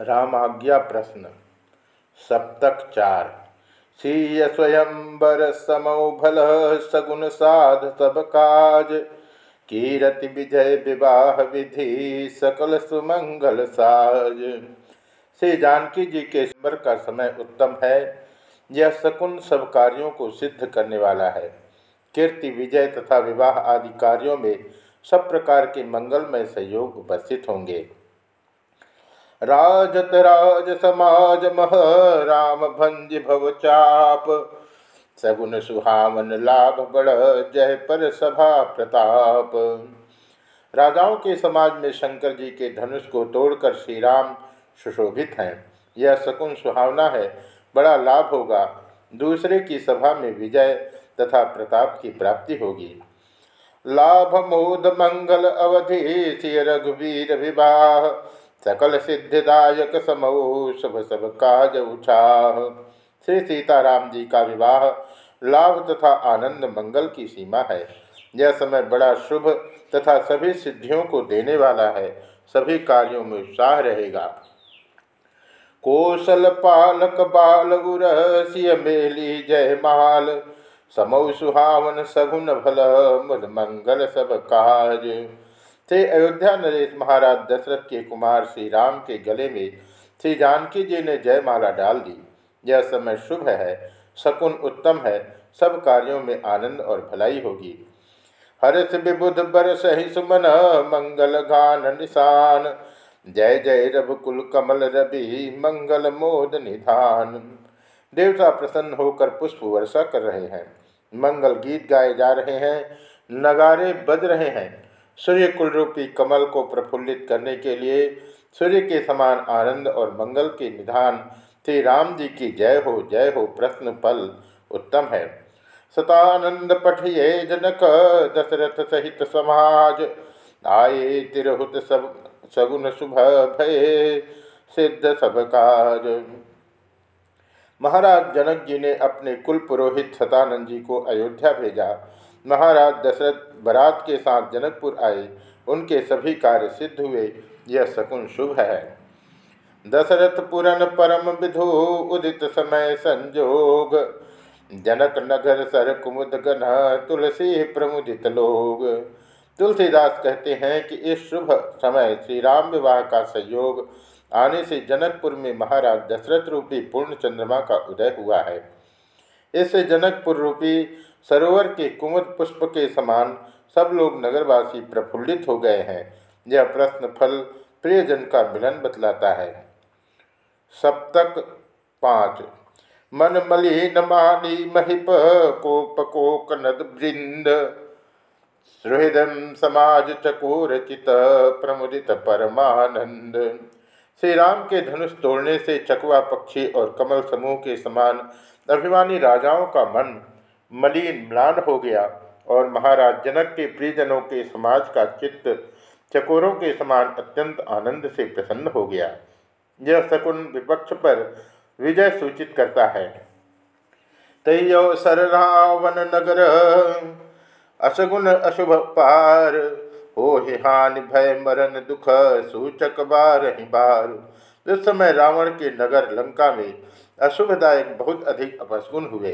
रामाज्ञा प्रश्न। सप्तक चार सीय स्वयंवर समौ भल सगुन साध सब काज। कीरति विजय विवाह विधि सकल सुमंगल साज। श्री जानकी जी के स्मर का समय उत्तम है। यह सकुन सब कार्यों को सिद्ध करने वाला है। कीर्ति विजय तथा विवाह आदि कार्यों में सब प्रकार के मंगलमय सहयोग उपस्थित होंगे। राजत राज समाज मह राम भंज भव चाप। सगुन सुहावन लाभ बड़ जय पर सभा प्रताप। राजाओं के समाज में शंकर जी के धनुष को तोड़कर श्री राम सुशोभित हैं। यह सकुन सुहावना है, बड़ा लाभ होगा। दूसरे की सभा में विजय तथा प्रताप की प्राप्ति होगी। लाभ मोद मंगल अवधि रघुवीर विवाह। सकल सिद्धिदायक समो, शुभ सब काज उछाह श्री सीताराम जी का विवाह लाभ तथा आनंद मंगल की सीमा है। यह समय बड़ा शुभ तथा सभी सिद्धियों को देने वाला है। सभी कार्यों में उत्साह रहेगा। कौशल पालक बाल उरसिय मेली जय माल। समौ सुहावन सगुन भल मंगल सब काज। थे अयोध्या नरेश महाराज दशरथ के कुमार श्री राम के गले में श्री जानकी जी ने जयमाला डाल दी। यह समय शुभ है, शकुन उत्तम है, सब कार्यों में आनंद और भलाई होगी। हर्ष विबुध बर सही सुमन, मंगल गान निशान। जय जय रघुकुल कमल रवि, मंगल मोद निधान। देवता प्रसन्न होकर पुष्प वर्षा कर रहे हैं। मंगल गीत गाए जा रहे हैं, नगारे बज रहे हैं। सूर्य कुल रूपी कमल को प्रफुल्लित करने के लिए सूर्य के समान आनंद और मंगल के निधान, श्री राम जी की जय हो जय हो, प्रश्न पल उत्तम है। सतानंद पठिए जनक, दशरथ सहित समाज, आए तिरहुत सब, सगुन शुभ भय, सिद्ध सब काज। महाराज जनक जी ने अपने कुल पुरोहित सतानंद जी को अयोध्या भेजा। महाराज दशरथ बरात के साथ जनकपुर आए। उनके सभी कार्य सिद्ध हुए। यह शकुन शुभ है। दशरथ पुरन परम विधु, उदित समय संजोग। जनक नगर सर कुमुद तुलसी प्रमुदित लोग। तुलसीदास कहते हैं कि इस शुभ समय श्री राम विवाह का संयोग आने से जनकपुर में महाराज दशरथ रूपी पूर्ण चंद्रमा का उदय हुआ है। इससे जनकपुर रूपी सरोवर के कुमुद पुष्प के समान सब लोग नगरवासी प्रफुल्लित हो गए हैं। यह प्रश्न फल प्रियजन का मिलन बतलाता है। सप्तक पाँच। मन मलिन मानी महिप कोप कोक नद वृंद। सुहृदम समाज चकोर चित प्रमुदित परमानंद। श्री राम के धनुष तोड़ने से चकवा पक्षी और कमल समूह के समान अभिमानी राजाओं का मन मलिन म्लान हो गया और महाराज जनक के प्रियजनों के समाज का चित्त चकोरों के समान अत्यंत आनंद से प्रसन्न हो गया। यह शकुन विपक्ष पर विजय सूचित करता है। तैयो सर रावण नगर असगुन अशुभ पार हो ही हानि भय मरण दुख, सूचक बार ही बार। उस समय रावण के नगर लंका में अशुभदायक बहुत अधिक अपसगुन हुए।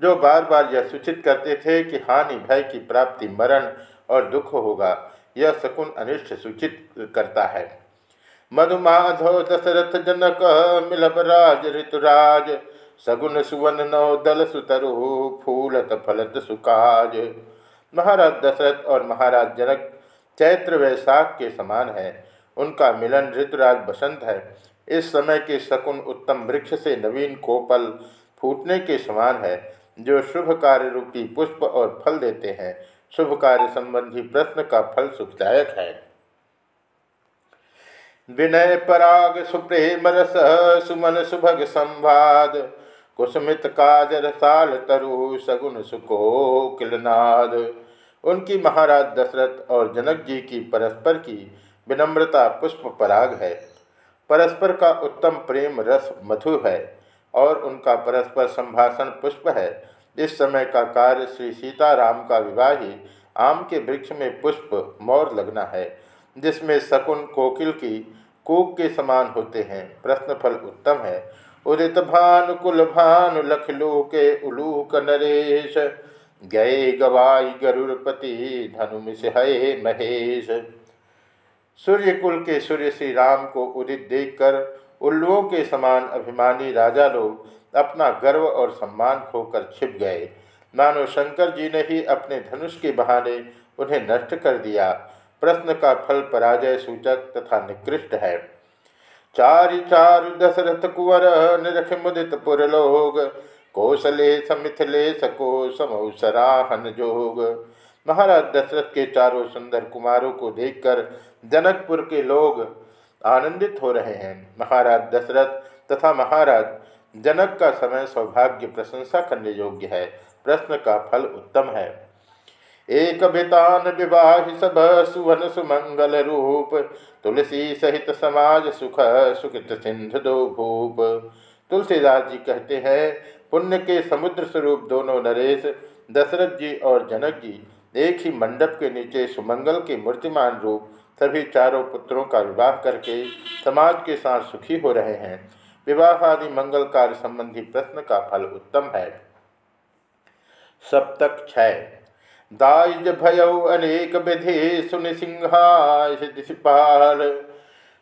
जो बार बार यह सूचित करते थे कि हानि, भय की प्राप्ति, मरण और दुख होगा, यह शकुन अनिष्ट सूचित करता है। मधुमाधव दशरथ जनक मिलब राज, ऋतुराज सगुन सुवन नव दल सुतरु फूलत फलत सुकाज। महाराज दशरथ और महाराज जनक चैत्र वैशाख के समान है। उनका मिलन ऋतुराज बसंत है। इस समय के शकुन उत्तम वृक्ष से नवीन कोपल फूटने के समान है। जो शुभ कार्य रूपी पुष्प और फल देते हैं, शुभ कार्य संबंधी प्रश्न का फल सुखदायक है। विनय पराग सुप्रेम रस, सुमन सुभग संवाद, कुसुमित काज रसाल तरु सगुन सुको किलनाद उनकी महाराज दशरथ और जनक जी की परस्पर की विनम्रता पुष्प पराग है। परस्पर का उत्तम प्रेम रस मधु है। और उनका परस्पर संभाषण पुष्प है। इस समय का कार्य श्री सीताराम का विवाह ही आम के वृक्ष में पुष्प, मोर लगना है, जिसमें शकुन कोकिल की कूक के समान होते हैं। प्रश्न फल उत्तम है। उदित भानु, कुल भानु लखलू के उलूक नरेश। गए गवाई गरुड़पति धनुमिष है महेश। सूर्य कुल के सूर्य श्री राम को उदित देखकर उल्लुओं के समान अभिमानी राजा लोग अपना गर्व और सम्मान खोकर छिप गए। मानो शंकर जी ने ही अपने धनुष के बहाने उन्हें नष्ट कर दिया। प्रश्न का फल पराजय सूचक तथा निकृष्ट है। चारि चारु दशरथ कुंवर, निरख मुदित पुरलोग, कौशले समिथले सको समौ सराहन जोग। महाराज दशरथ के चारों सुंदर कुमारों को देखकर जनकपुर के लोग आनंदित हो रहे हैं। महाराज दशरथ तथा महाराज, जनक का समय सौभाग्य प्रशंसा करने योग्य है। प्रश्न का फल उत्तम है। एक बितान विवाह सब सुवन सुमंगल रूप, तुलसी सहित समाज सुख सुखित सिंधु दो भूप। तुलसीदास जी कहते हैं, पुण्य के समुद्र स्वरूप दोनों नरेश, दशरथ जी और जनक जी, एक ही मंडप के नीचे सुमंगल के मूर्तिमान रूप सभी चारों पुत्रों का विवाह करके समाज के साथ सुखी हो रहे हैं। विवाह आदि मंगल कार्य संबंधी प्रश्न का फल उत्तम है। सप्तक छय दाइज भय अनेक विधि सुन सिंहाल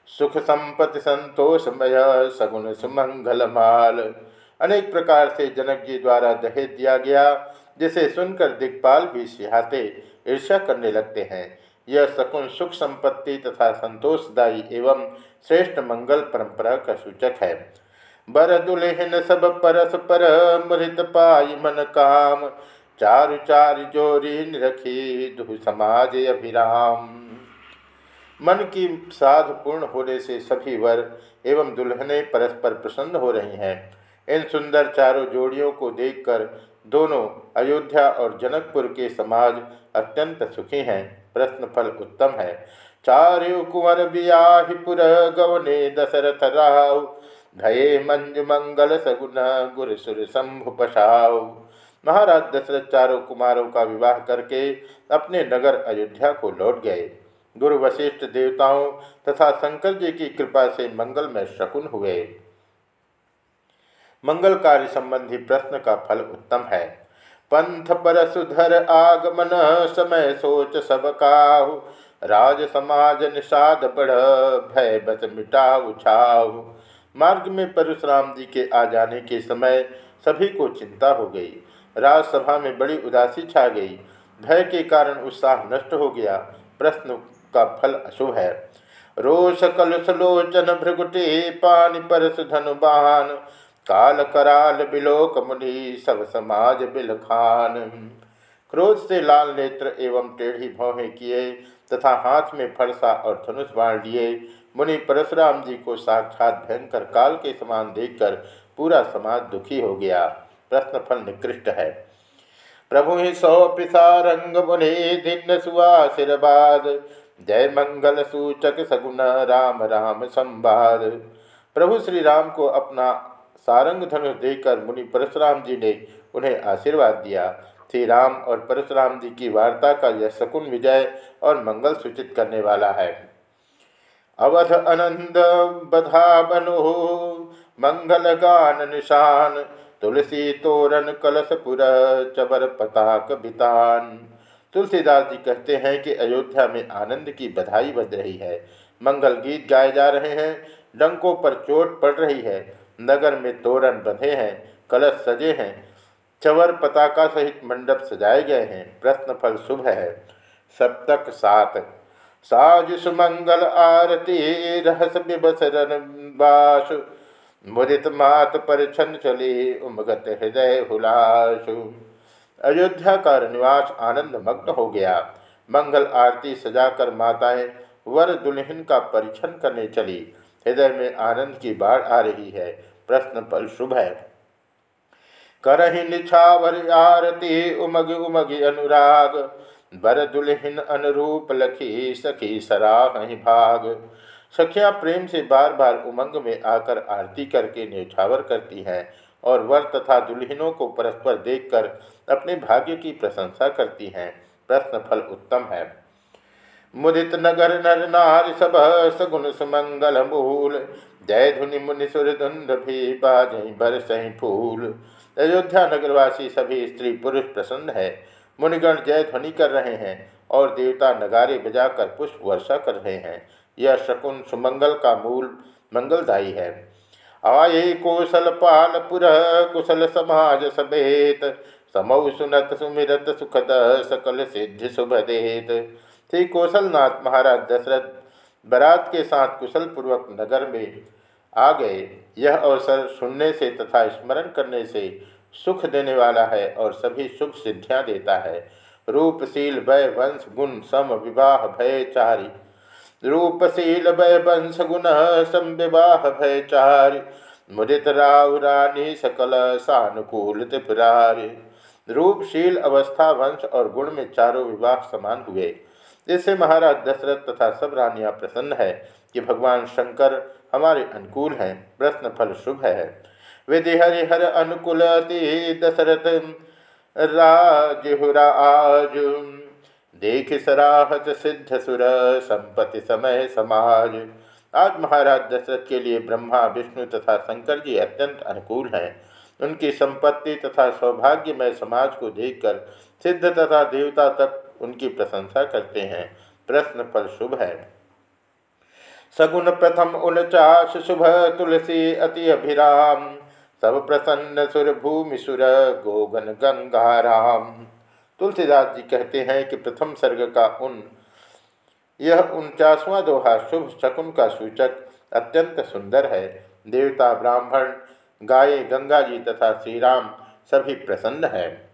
सुख संपत्ति संतोषमय सगुण सुमंगल माल। अनेक प्रकार से जनक जी द्वारा दहेज दिया गया, जिसे सुनकर दिग्पाल भी सिहाते ईर्ष्या करने लगते हैं। यह सकुन सुख संपत्ति तथा संतोषदायी एवं श्रेष्ठ मंगल परंपरा का सूचक है। बर दुल्हन सब परस पर मृत पाई मन काम। चारु चार जोरी रखी दुह समाज अभिराम। मन की साध पूर्ण होने से सभी वर एवं दुल्हने परस्पर प्रसन्न हो रही हैं। इन सुंदर चारों जोड़ियों को देखकर दोनों अयोध्या और जनकपुर के समाज अत्यंत सुखी हैं। प्रश्न फल उत्तम है। चारु कुंवर बियाहिपुर गवने दशरथ राव धये मंज मंगल सगुन गुर सुर शंभु पशाव महाराज दशरथ चारों कुमारों का विवाह करके अपने नगर अयोध्या को लौट गए। गुरु वशिष्ठ देवताओं तथा शंकर जी की कृपा से मंगल में शकुन हुए। मंगल कार्य संबंधी प्रश्न का फल उत्तम है। पंथ पर सुधर आगमन, समय सोच सब काहु। राज समाज निषाद बढ़, भय बस मिटा उछाऊ मार्ग में परशुराम जी के आ जाने के समय सभी को चिंता हो गई। राजसभा में बड़ी उदासी छा गई। भय के कारण उत्साह नष्ट हो गया। प्रश्न का फल अशुभ है। रोष कलुसलोचन भृगुटे, पानी परस धनुबान काल कराल बिलोक मुनि, सब समाज बिलखान क्रोध से लाल नेत्र एवं टेढ़ी भौहें किए, तथा हाथ में फरसा और धनुष बाण लिए। मुनि परशुराम जी को साक्षात भयंकर काल के समान देखकर पूरा समाज दुखी हो गया। प्रश्न फल निकृष्ट है। प्रभु ही सौ पिसारंग मुनि, दिन सुवासिरबाद जय मंगल सूचक सगुन राम राम संवाद प्रभु श्री राम को अपना सारंग धनुष देकर मुनि परशुराम जी ने उन्हें आशीर्वाद दिया। श्री राम और परशुराम जी की वार्ता का यह शकुन विजय और मंगल सूचित करने वाला है। अवध अनंद बधा बनो, मंगल गान निशान, तुलसी तोरण कलशपुर, चबर पताक बितान। तुलसीदास जी कहते हैं कि अयोध्या में आनंद की बधाई बज रही है। मंगल गीत गाए जा रहे हैं, डंकों पर चोट पड़ रही है। नगर में तोरण बंधे हैं, कलश सजे हैं, चवर पताका सहित मंडप सजाए गए हैं, प्रश्न फल शुभ है। सप्तक सात, साज सुमंगल आरती, रहस बिबस मुदित मात पर छन चली उमगत हृदय हुलासु अयोध्या का निवास आनंद मग्न हो गया। मंगल आरती सजाकर माताएँ वर दुल्हन का परिछन करने चली। हृदय में आनंद की बाढ़ आ रही है। प्रश्न पर शुभ है। करही निछावर आरती, उमग उमग अनुराग बर दुल्हन अनुरूप लखी सखी सराह भाग। सखियाँ प्रेम से बार बार उमंग में आकर आरती करके न्यौछावर करती हैं और वर तथा दुल्हनों को परस्पर देखकर अपने भाग्य की प्रशंसा करती हैं। प्रश्न फल उत्तम है। मुदित नगर नर नार सब सगुन सुमंगल मूल। जय धुनि मुनि सुर धुंध भी बाजई भर सही फूल। अयोध्या नगरवासी सभी स्त्री पुरुष प्रसन्न है। मुनिगण जय ध्वनि कर रहे हैं और देवता नगारे बजाकर पुष्प वर्षा कर रहे हैं। यह शकुन सुमंगल का मूल मंगलदायी है। आए कौशल पाल पुर, कुशल समाज समेत। समौ सुनत सुमिरत सुखद सकल सिद्धि शुभदेत श्री कौशलनाथ महाराज दशरथ बरात के साथ कुशल पूर्वक नगर में आ गए। यह अवसर सुनने से तथा स्मरण करने से सुख देने वाला है और सभी शुभ सिद्धियाँ देता है। रूपशील वय वंश गुण सम विवाह भय चारी। रूपशील वय वंश गुण सम विवाह भय चारि। मुदित राव रानी सकल सानुकूल त्रिपुरारी रूपशील अवस्था वंश और गुण में चारों विवाह समान हुए। इससे महाराज दशरथ तथा सब रानियाँ प्रसन्न है कि भगवान शंकर हमारे अनुकूल हैं प्रश्न फल शुभ है। विधि हरिहर अनुकूल दशरथ। राजहुराज देख सराहत सिद्ध सुर, संपत्ति समय समाज। आज महाराज दशरथ के लिए ब्रह्मा, विष्णु तथा शंकर जी अत्यंत अनुकूल हैं। उनकी संपत्ति तथा सौभाग्य सौभाग्यमय समाज को देखकर सिद्ध तथा देवता तक उनकी प्रशंसा करते हैं। प्रश्न फल शुभ है। सगुण प्रथम उनचाश शुभ तुलसी अति अभिराम। सब प्रसन्न सुर भूमि सुर गोगन गंगाराम तुलसीदास जी कहते हैं कि प्रथम सर्ग का उन, यह उनचासवां दोहा शुभ शकुन का सूचक अत्यंत सुंदर है। देवता ब्राह्मण, गाये गंगा जी तथा श्री राम सभी प्रसन्न हैं।